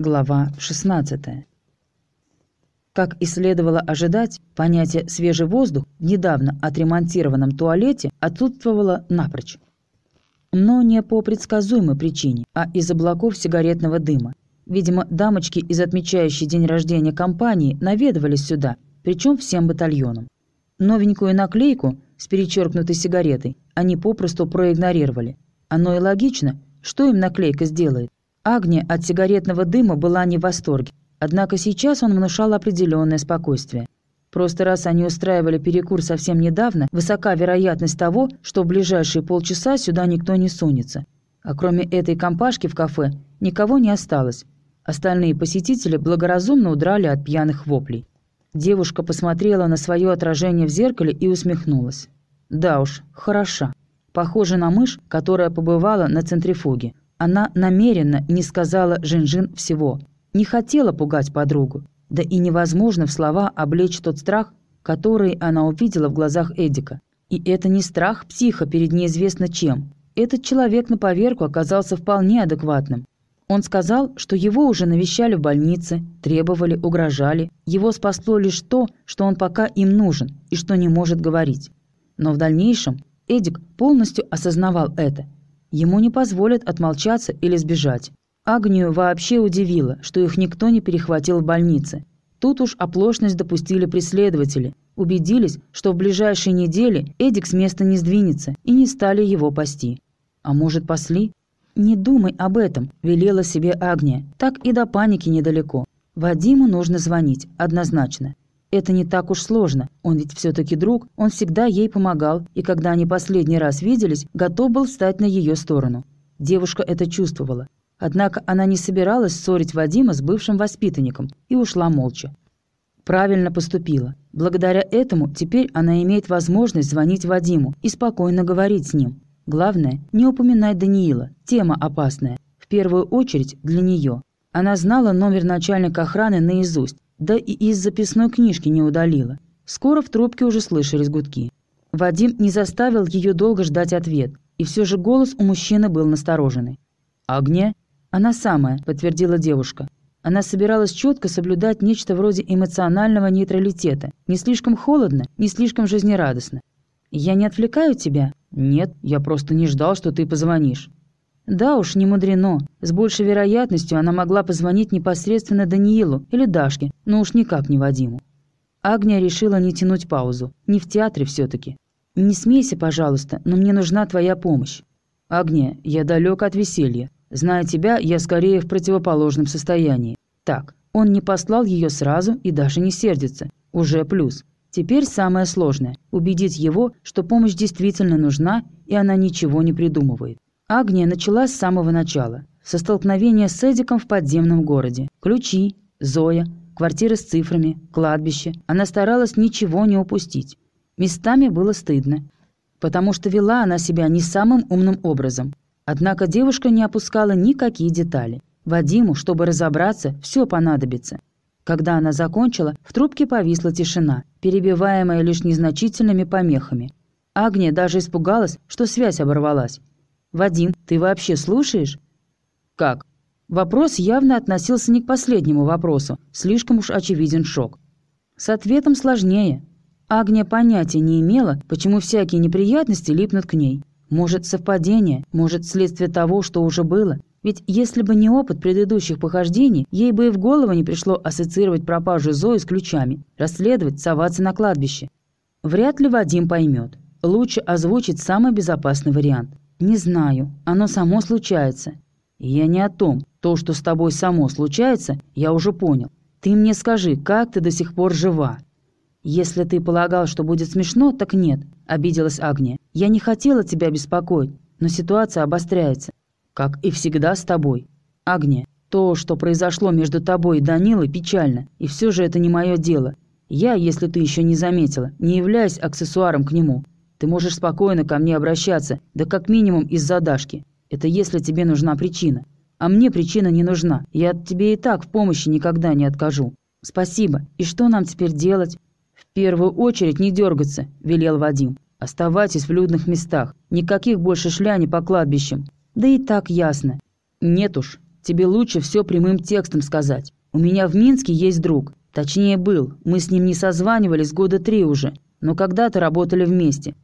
Глава 16. Как и следовало ожидать, понятие «свежий воздух» в недавно отремонтированном туалете отсутствовало напрочь. Но не по предсказуемой причине, а из облаков сигаретного дыма. Видимо, дамочки из отмечающей день рождения компании наведывались сюда, причем всем батальоном. Новенькую наклейку с перечеркнутой сигаретой они попросту проигнорировали. Оно и логично, что им наклейка сделает. Агния от сигаретного дыма была не в восторге, однако сейчас он внушал определенное спокойствие. Просто раз они устраивали перекур совсем недавно, высока вероятность того, что в ближайшие полчаса сюда никто не сунется. А кроме этой компашки в кафе никого не осталось. Остальные посетители благоразумно удрали от пьяных воплей. Девушка посмотрела на свое отражение в зеркале и усмехнулась. Да уж, хороша. Похожа на мышь, которая побывала на центрифуге. Она намеренно не сказала Жинжин всего. Не хотела пугать подругу. Да и невозможно в слова облечь тот страх, который она увидела в глазах Эдика. И это не страх психа перед неизвестно чем. Этот человек на поверку оказался вполне адекватным. Он сказал, что его уже навещали в больнице, требовали, угрожали. Его спасло лишь то, что он пока им нужен и что не может говорить. Но в дальнейшем Эдик полностью осознавал это – Ему не позволят отмолчаться или сбежать. Агнию вообще удивило, что их никто не перехватил в больнице. Тут уж оплошность допустили преследователи. Убедились, что в ближайшие недели Эдик с места не сдвинется и не стали его пасти. А может, пасли? «Не думай об этом», – велела себе Агния. «Так и до паники недалеко. Вадиму нужно звонить, однозначно. Это не так уж сложно. Он ведь все-таки друг, он всегда ей помогал, и когда они последний раз виделись, готов был встать на ее сторону. Девушка это чувствовала. Однако она не собиралась ссорить Вадима с бывшим воспитанником и ушла молча. Правильно поступила. Благодаря этому теперь она имеет возможность звонить Вадиму и спокойно говорить с ним. Главное, не упоминать Даниила. Тема опасная. В первую очередь для нее. Она знала номер начальника охраны наизусть да и из записной книжки не удалила. Скоро в трубке уже слышались гудки. Вадим не заставил ее долго ждать ответ, и все же голос у мужчины был настороженный. «Агния?» «Она самая», — подтвердила девушка. Она собиралась четко соблюдать нечто вроде эмоционального нейтралитета. Не слишком холодно, не слишком жизнерадостно. «Я не отвлекаю тебя?» «Нет, я просто не ждал, что ты позвонишь». Да уж, не мудрено. С большей вероятностью она могла позвонить непосредственно Даниилу или Дашке, но уж никак не Вадиму. Агния решила не тянуть паузу. Не в театре все таки «Не смейся, пожалуйста, но мне нужна твоя помощь». «Агния, я далек от веселья. Зная тебя, я скорее в противоположном состоянии. Так, он не послал ее сразу и даже не сердится. Уже плюс. Теперь самое сложное – убедить его, что помощь действительно нужна, и она ничего не придумывает. Агния начала с самого начала. Со столкновения с Эдиком в подземном городе. Ключи, Зоя, квартира с цифрами, кладбище. Она старалась ничего не упустить. Местами было стыдно. Потому что вела она себя не самым умным образом. Однако девушка не опускала никакие детали. Вадиму, чтобы разобраться, все понадобится. Когда она закончила, в трубке повисла тишина, перебиваемая лишь незначительными помехами. Агния даже испугалась, что связь оборвалась. «Вадим, ты вообще слушаешь?» «Как?» Вопрос явно относился не к последнему вопросу, слишком уж очевиден шок. С ответом сложнее. Агния понятия не имела, почему всякие неприятности липнут к ней. Может, совпадение, может, следствие того, что уже было. Ведь если бы не опыт предыдущих похождений, ей бы и в голову не пришло ассоциировать пропажу Зои с ключами, расследовать, соваться на кладбище. Вряд ли Вадим поймет. Лучше озвучить самый безопасный вариант. «Не знаю. Оно само случается». «Я не о том. То, что с тобой само случается, я уже понял. Ты мне скажи, как ты до сих пор жива?» «Если ты полагал, что будет смешно, так нет», — обиделась Агния. «Я не хотела тебя беспокоить, но ситуация обостряется. Как и всегда с тобой. Агния, то, что произошло между тобой и Данилой, печально, и все же это не мое дело. Я, если ты еще не заметила, не являюсь аксессуаром к нему. Ты можешь спокойно ко мне обращаться, да как минимум из-за Дашки. Это если тебе нужна причина. А мне причина не нужна. Я тебе и так в помощи никогда не откажу. Спасибо. И что нам теперь делать? В первую очередь не дергаться, велел Вадим. Оставайтесь в людных местах. Никаких больше шляни по кладбищам. Да и так ясно. Нет уж. тебе лучше все прямым текстом сказать. У меня в Минске есть друг. Точнее, был. Мы с ним не созванивались года три уже, но когда-то работали вместе.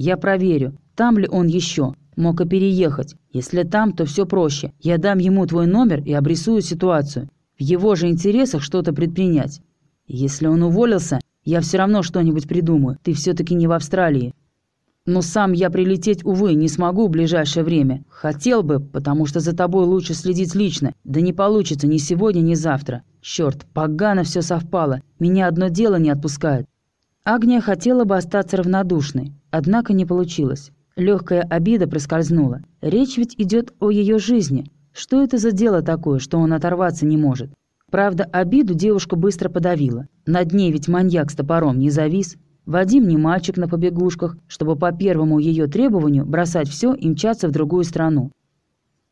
Я проверю, там ли он еще. Мог и переехать. Если там, то все проще. Я дам ему твой номер и обрисую ситуацию. В его же интересах что-то предпринять. Если он уволился, я все равно что-нибудь придумаю. Ты все-таки не в Австралии. Но сам я прилететь, увы, не смогу в ближайшее время. Хотел бы, потому что за тобой лучше следить лично. Да не получится ни сегодня, ни завтра. Черт, погано все совпало. Меня одно дело не отпускает. Агния хотела бы остаться равнодушной, однако не получилось. Легкая обида проскользнула. Речь ведь идет о ее жизни. Что это за дело такое, что он оторваться не может? Правда, обиду девушка быстро подавила. Над ней ведь маньяк с топором не завис. Вадим не мальчик на побегушках, чтобы по первому ее требованию бросать все и мчаться в другую страну.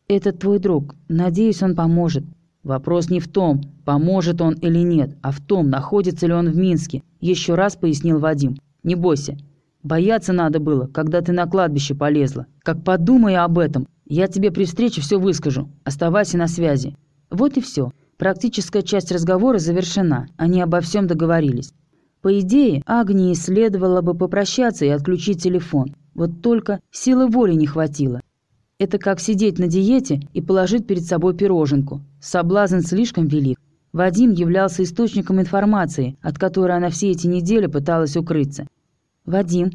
«Это твой друг. Надеюсь, он поможет». Вопрос не в том, поможет он или нет, а в том, находится ли он в Минске, еще раз пояснил Вадим. «Не бойся, Бояться надо было, когда ты на кладбище полезла. Как подумай об этом, я тебе при встрече все выскажу. Оставайся на связи». Вот и все. Практическая часть разговора завершена. Они обо всем договорились. По идее, Агнии следовало бы попрощаться и отключить телефон. Вот только силы воли не хватило. Это как сидеть на диете и положить перед собой пироженку. Соблазн слишком велик. Вадим являлся источником информации, от которой она все эти недели пыталась укрыться. «Вадим».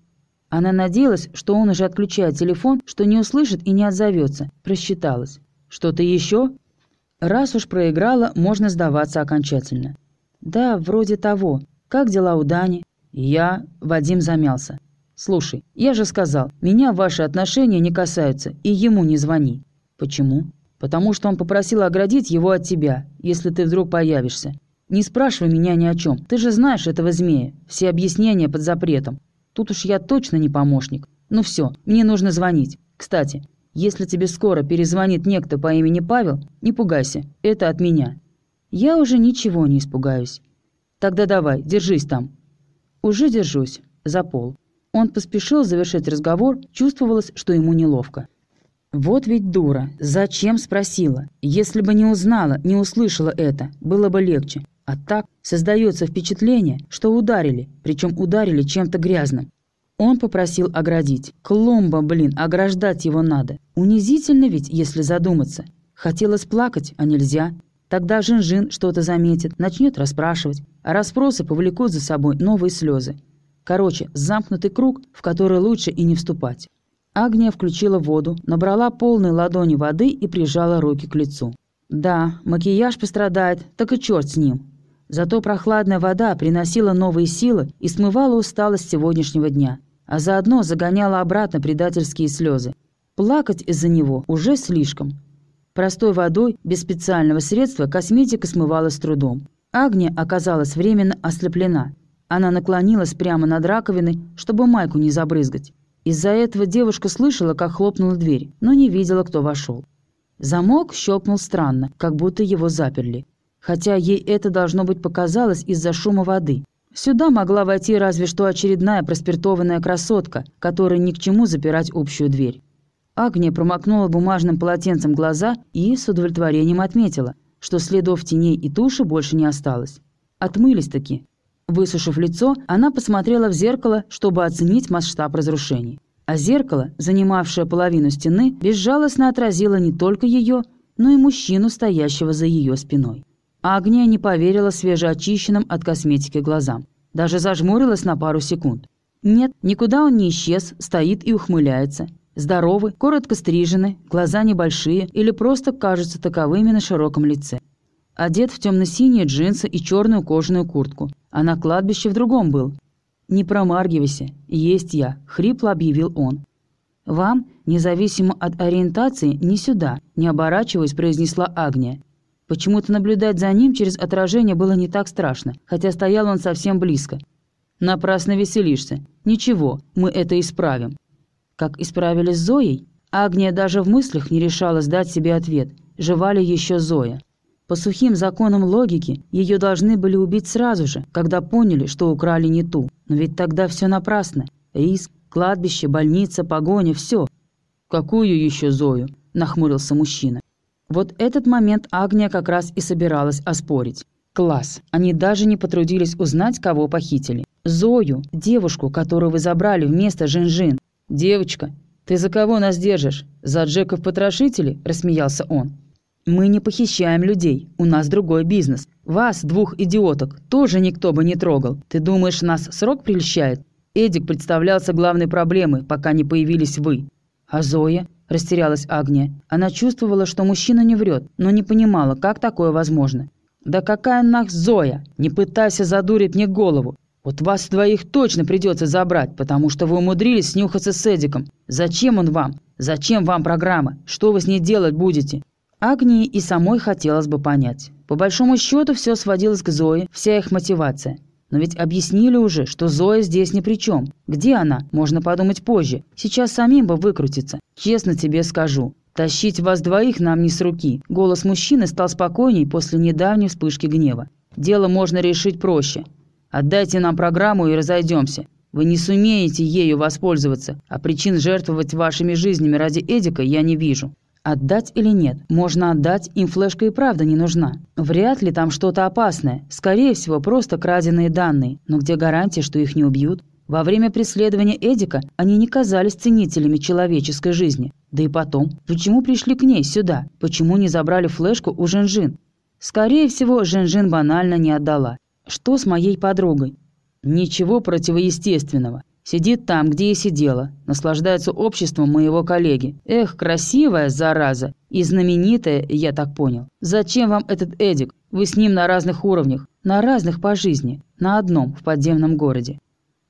Она надеялась, что он уже отключает телефон, что не услышит и не отзовется. Просчиталась. «Что-то еще?» Раз уж проиграла, можно сдаваться окончательно. «Да, вроде того. Как дела у Дани?» «Я...» – Вадим замялся. «Слушай, я же сказал, меня ваши отношения не касаются, и ему не звони». «Почему?» «Потому что он попросил оградить его от тебя, если ты вдруг появишься. Не спрашивай меня ни о чем. Ты же знаешь этого змея. Все объяснения под запретом. Тут уж я точно не помощник. Ну все, мне нужно звонить. Кстати, если тебе скоро перезвонит некто по имени Павел, не пугайся, это от меня. Я уже ничего не испугаюсь. Тогда давай, держись там. Уже держусь. За пол. Он поспешил завершить разговор, чувствовалось, что ему неловко. Вот ведь дура. Зачем спросила? Если бы не узнала, не услышала это, было бы легче. А так создается впечатление, что ударили, причем ударили чем-то грязным. Он попросил оградить. Клумба, блин, ограждать его надо. Унизительно ведь, если задуматься. Хотелось плакать, а нельзя. Тогда Жин-Жин что-то заметит, начнет расспрашивать, а расспросы повлекут за собой новые слезы. Короче, замкнутый круг, в который лучше и не вступать. Агния включила воду, набрала полные ладони воды и прижала руки к лицу. Да, макияж пострадает, так и черт с ним. Зато прохладная вода приносила новые силы и смывала усталость сегодняшнего дня, а заодно загоняла обратно предательские слезы. Плакать из-за него уже слишком. Простой водой, без специального средства, косметика смывала с трудом. Агния оказалась временно ослеплена. Она наклонилась прямо над раковиной, чтобы майку не забрызгать. Из-за этого девушка слышала, как хлопнула дверь, но не видела, кто вошел. Замок щелкнул странно, как будто его заперли хотя ей это, должно быть, показалось из-за шума воды. Сюда могла войти разве что очередная проспиртованная красотка, которой ни к чему запирать общую дверь. Агния промокнула бумажным полотенцем глаза и с удовлетворением отметила, что следов теней и туши больше не осталось. Отмылись-таки. Высушив лицо, она посмотрела в зеркало, чтобы оценить масштаб разрушений. А зеркало, занимавшее половину стены, безжалостно отразило не только ее, но и мужчину, стоящего за ее спиной. А Агния не поверила свежеочищенным от косметики глазам. Даже зажмурилась на пару секунд. Нет, никуда он не исчез, стоит и ухмыляется. Здоровый, коротко стрижены, глаза небольшие или просто кажутся таковыми на широком лице. Одет в темно-синие джинсы и черную кожаную куртку. А на кладбище в другом был. «Не промаргивайся, есть я», — хрипло объявил он. «Вам, независимо от ориентации, не сюда», — не оборачиваясь, произнесла Агния. Почему-то наблюдать за ним через отражение было не так страшно, хотя стоял он совсем близко. «Напрасно веселишься. Ничего, мы это исправим». Как исправили с Зоей? Агния даже в мыслях не решалась дать себе ответ. Жива ли еще Зоя? По сухим законам логики, ее должны были убить сразу же, когда поняли, что украли не ту. Но ведь тогда все напрасно. Риск, кладбище, больница, погоня – все. «Какую еще Зою?» – нахмурился мужчина. Вот этот момент Агния как раз и собиралась оспорить. Класс. Они даже не потрудились узнать, кого похитили. Зою, девушку, которую вы забрали вместо Жин-Жин. «Девочка, ты за кого нас держишь? За Джеков-потрошителей?» – рассмеялся он. «Мы не похищаем людей, у нас другой бизнес. Вас, двух идиоток, тоже никто бы не трогал. Ты думаешь, нас срок прельщает? Эдик представлялся главной проблемой, пока не появились вы. А Зоя? Растерялась Агния. Она чувствовала, что мужчина не врет, но не понимала, как такое возможно. «Да какая нах Зоя? Не пытайся задурить мне голову. Вот вас двоих точно придется забрать, потому что вы умудрились снюхаться с Эдиком. Зачем он вам? Зачем вам программа? Что вы с ней делать будете?» Агнии и самой хотелось бы понять. По большому счету все сводилось к Зое, вся их мотивация. Но ведь объяснили уже, что Зоя здесь ни при чем. Где она? Можно подумать позже. Сейчас самим бы выкрутиться. Честно тебе скажу. Тащить вас двоих нам не с руки. Голос мужчины стал спокойней после недавней вспышки гнева. Дело можно решить проще. Отдайте нам программу и разойдемся. Вы не сумеете ею воспользоваться, а причин жертвовать вашими жизнями ради Эдика я не вижу. Отдать или нет? Можно отдать, им флешка и правда не нужна. Вряд ли там что-то опасное. Скорее всего, просто краденые данные. Но где гарантия, что их не убьют? Во время преследования Эдика они не казались ценителями человеческой жизни. Да и потом, почему пришли к ней сюда? Почему не забрали флешку у Жинжин? Скорее всего, Жинжин банально не отдала. Что с моей подругой? Ничего противоестественного. Сидит там, где и сидела, наслаждается обществом моего коллеги. Эх, красивая зараза и знаменитая, я так понял. Зачем вам этот Эдик? Вы с ним на разных уровнях, на разных по жизни, на одном в подземном городе.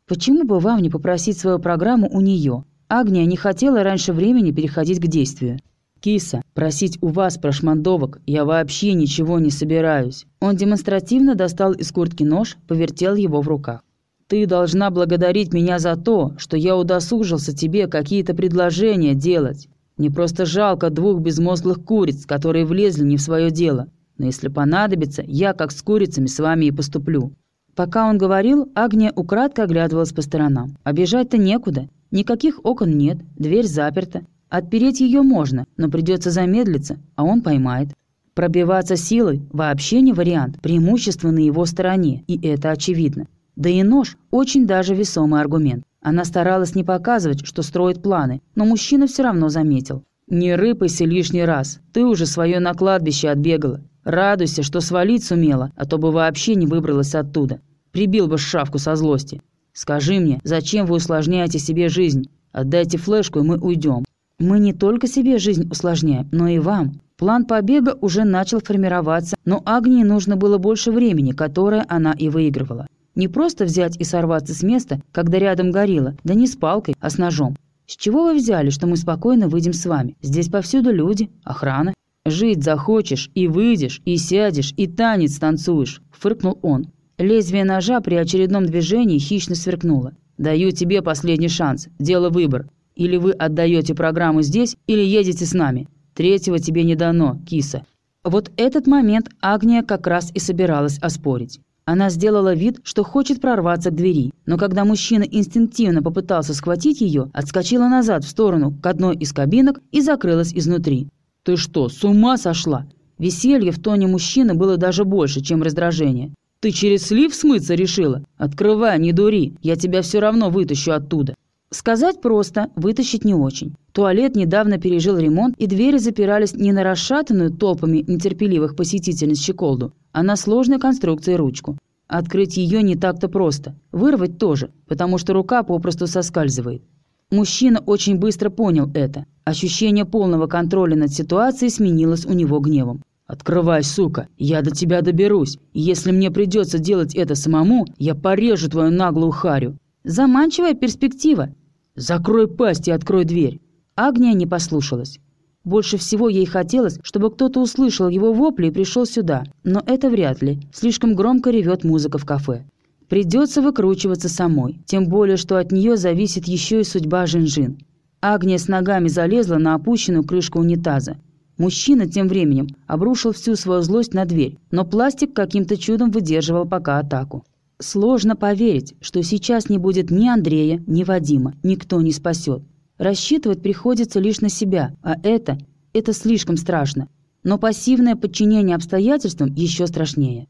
Почему бы вам не попросить свою программу у нее? Агния не хотела раньше времени переходить к действию. «Киса, просить у вас прошмандовок я вообще ничего не собираюсь». Он демонстративно достал из куртки нож, повертел его в руках. Ты должна благодарить меня за то, что я удосужился тебе какие-то предложения делать. Мне просто жалко двух безмозглых куриц, которые влезли не в свое дело. Но если понадобится, я, как с курицами, с вами и поступлю». Пока он говорил, Агния украдко оглядывалась по сторонам. Обежать-то некуда. Никаких окон нет, дверь заперта. Отпереть ее можно, но придется замедлиться, а он поймает. Пробиваться силой вообще не вариант, преимущество на его стороне, и это очевидно. Да и нож – очень даже весомый аргумент. Она старалась не показывать, что строит планы, но мужчина все равно заметил. «Не рыпайся лишний раз, ты уже свое на кладбище отбегала. Радуйся, что свалить сумела, а то бы вообще не выбралась оттуда. Прибил бы шавку со злости. Скажи мне, зачем вы усложняете себе жизнь? Отдайте флешку, и мы уйдем». «Мы не только себе жизнь усложняем, но и вам. План побега уже начал формироваться, но Агнии нужно было больше времени, которое она и выигрывала. Не просто взять и сорваться с места, когда рядом горилла, да не с палкой, а с ножом. С чего вы взяли, что мы спокойно выйдем с вами? Здесь повсюду люди, охрана. Жить захочешь, и выйдешь, и сядешь, и танец танцуешь», – фыркнул он. Лезвие ножа при очередном движении хищно сверкнуло. «Даю тебе последний шанс. Дело выбор. Или вы отдаете программу здесь, или едете с нами. Третьего тебе не дано, киса». Вот этот момент Агния как раз и собиралась оспорить. Она сделала вид, что хочет прорваться к двери, но когда мужчина инстинктивно попытался схватить ее, отскочила назад в сторону к одной из кабинок и закрылась изнутри. «Ты что, с ума сошла?» Веселье в тоне мужчины было даже больше, чем раздражение. «Ты через слив смыться решила? Открывай, не дури, я тебя все равно вытащу оттуда». Сказать просто, вытащить не очень. Туалет недавно пережил ремонт, и двери запирались не на расшатанную толпами нетерпеливых посетительниц щеколду, а на сложной конструкции ручку. Открыть ее не так-то просто. Вырвать тоже, потому что рука попросту соскальзывает. Мужчина очень быстро понял это. Ощущение полного контроля над ситуацией сменилось у него гневом. «Открывай, сука, я до тебя доберусь. если мне придется делать это самому, я порежу твою наглую харю». Заманчивая перспектива. «Закрой пасть и открой дверь». Агния не послушалась. Больше всего ей хотелось, чтобы кто-то услышал его вопли и пришел сюда. Но это вряд ли. Слишком громко ревет музыка в кафе. Придется выкручиваться самой. Тем более, что от нее зависит еще и судьба Жинжин. Агния с ногами залезла на опущенную крышку унитаза. Мужчина тем временем обрушил всю свою злость на дверь, но пластик каким-то чудом выдерживал пока атаку. Сложно поверить, что сейчас не будет ни Андрея, ни Вадима, никто не спасет. Рассчитывать приходится лишь на себя, а это, это слишком страшно. Но пассивное подчинение обстоятельствам еще страшнее.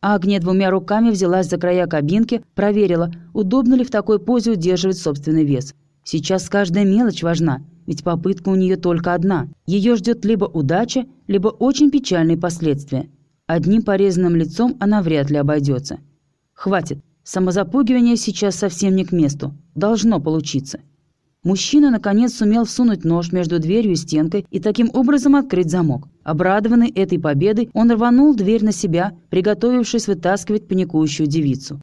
Агния двумя руками взялась за края кабинки, проверила, удобно ли в такой позе удерживать собственный вес. Сейчас каждая мелочь важна, ведь попытка у нее только одна. Ее ждет либо удача, либо очень печальные последствия. Одним порезанным лицом она вряд ли обойдется. Хватит, самозапугивание сейчас совсем не к месту. Должно получиться. Мужчина, наконец, сумел всунуть нож между дверью и стенкой и таким образом открыть замок. Обрадованный этой победой, он рванул дверь на себя, приготовившись вытаскивать паникующую девицу.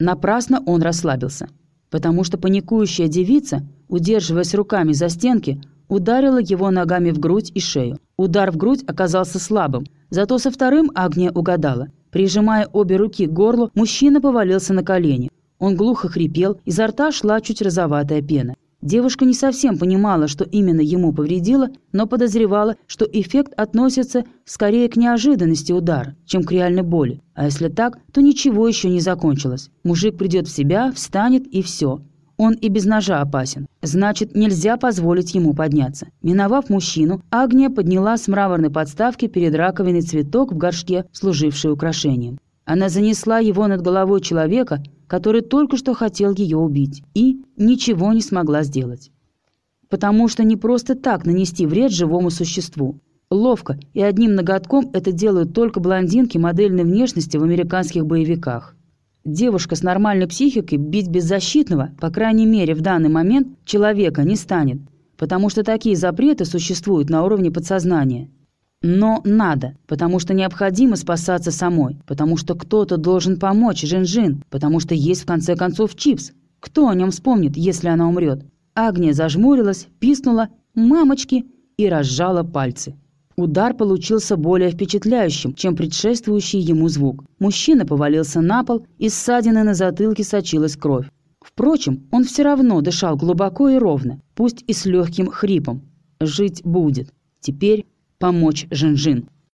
Напрасно он расслабился, потому что паникующая девица, удерживаясь руками за стенки, ударила его ногами в грудь и шею. Удар в грудь оказался слабым, зато со вторым Агния угадала. Прижимая обе руки к горлу, мужчина повалился на колени. Он глухо хрипел, изо рта шла чуть розоватая пена. Девушка не совсем понимала, что именно ему повредило, но подозревала, что эффект относится скорее к неожиданности удара, чем к реальной боли. А если так, то ничего еще не закончилось. Мужик придет в себя, встанет и все. Он и без ножа опасен. Значит, нельзя позволить ему подняться. Миновав мужчину, Агния подняла с мраморной подставки перед раковиной цветок в горшке, служивший украшением. Она занесла его над головой человека, который только что хотел ее убить, и ничего не смогла сделать. Потому что не просто так нанести вред живому существу. Ловко и одним ноготком это делают только блондинки модельной внешности в американских боевиках. Девушка с нормальной психикой бить беззащитного, по крайней мере в данный момент, человека не станет, потому что такие запреты существуют на уровне подсознания. Но надо, потому что необходимо спасаться самой, потому что кто-то должен помочь Жин-Жин, потому что есть в конце концов Чипс. Кто о нем вспомнит, если она умрет? Агния зажмурилась, писнула «мамочки» и разжала пальцы. Удар получился более впечатляющим, чем предшествующий ему звук. Мужчина повалился на пол, и ссадины на затылке сочилась кровь. Впрочем, он все равно дышал глубоко и ровно, пусть и с легким хрипом. Жить будет. Теперь помочь Жинжин. -Жин.